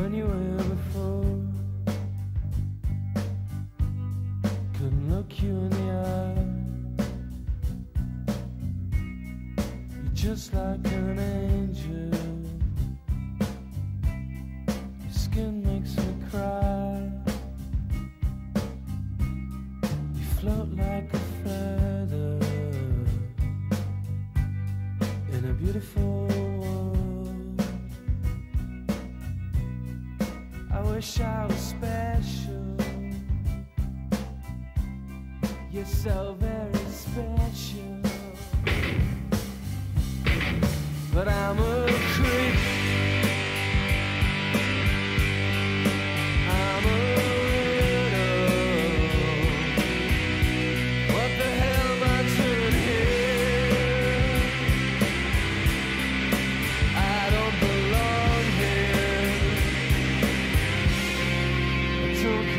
when you were before. Couldn't look you in the eye. You're just like an angel. Your skin makes me cry. You float like a feather in a beautiful wish I was special. You're so very special. But I'm a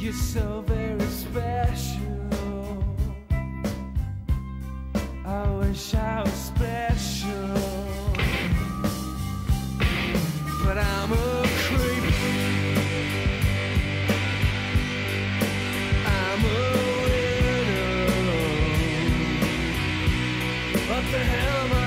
You're so very special. I wish I was special, but I'm a creep. I'm a widow. What the hell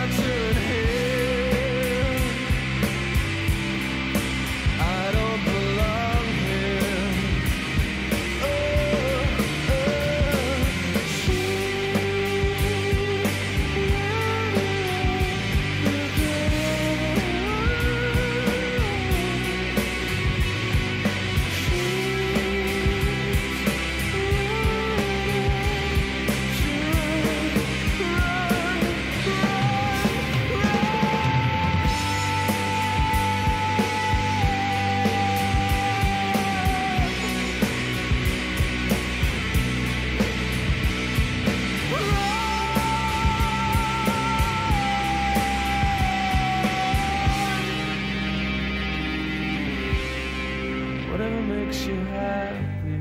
Whatever makes you happy,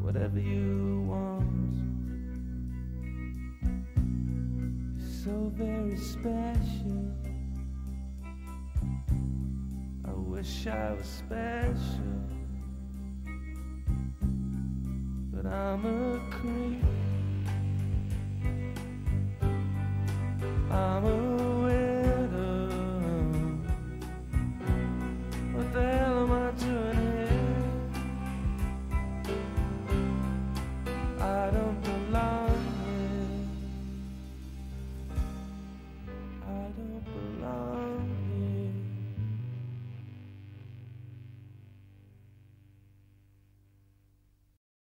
whatever you want. You're so very special. I wish I was special, but I'm a creep. I'm a